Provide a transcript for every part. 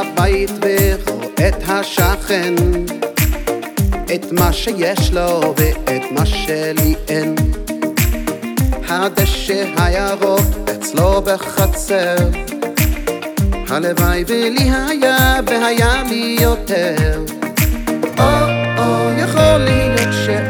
הבית ורואה את השכן. את מה שיש לו ואת מה שלי אין. הדשא הירוק אצלו בחצר. הלוואי ולי היה והיה לי יותר. או או יכול להיות שאו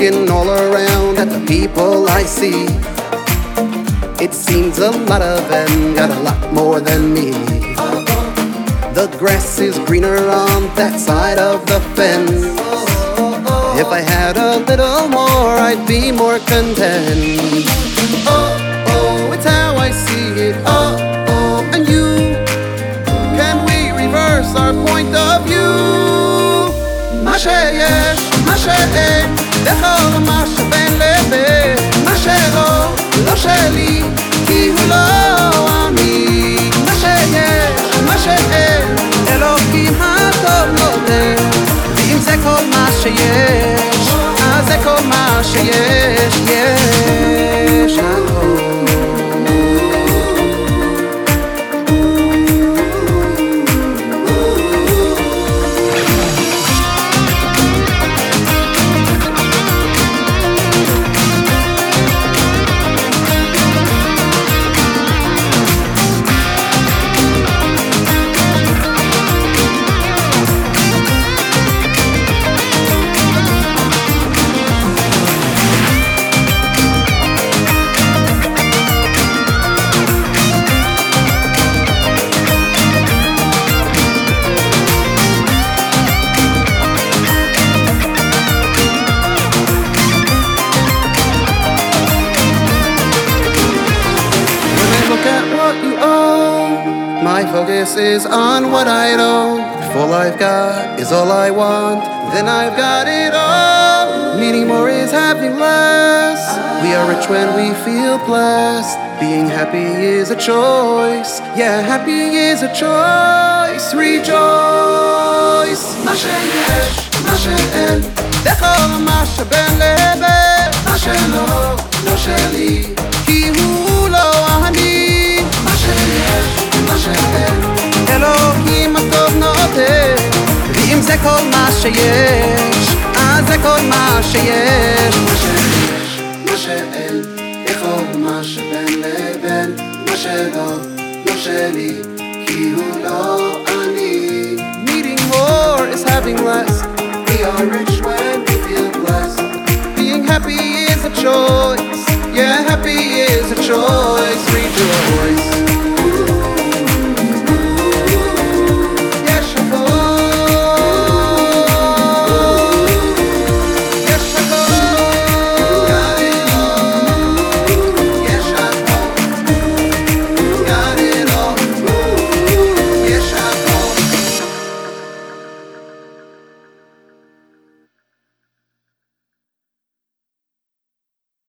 looking all around at the people I see. It seems a lot of them got a lot more than me. The grass is greener on that side of the fence. If I had a little more, I'd be more content. Oh, oh, it's how I see it. Oh, oh, and you. Can we reverse our point of view? Mache, yeah, mache, eh. לכל מה שבין לבין, מה שלא, לא שלי, כי הוא לא אני. מה שיש, מה שאין, אלוקים הטוב נותן, ואם זה כל מה שיש, אז זה כל מה שיש, יש focus is on what I don't. If all I've got is all I want, then I've got it all. Needing more is having less. We are rich when we feel blessed. Being happy is a choice. Yeah, happy is a choice. Rejoice. מה שיש, מה שאין, לכל מה שבין לבין, מה שלא, לא שלי, כי הוא לא אני. מה שיש, מה שאין, אלוהים הטוב נותן, ואם זה כל מה שיש, אז זה כל מה שיש. מה שיש, מה שאין, לכל מה שבין לבין, מה שלא, לא שלי, כי הוא לא אני. Needing more is having less. We are rich when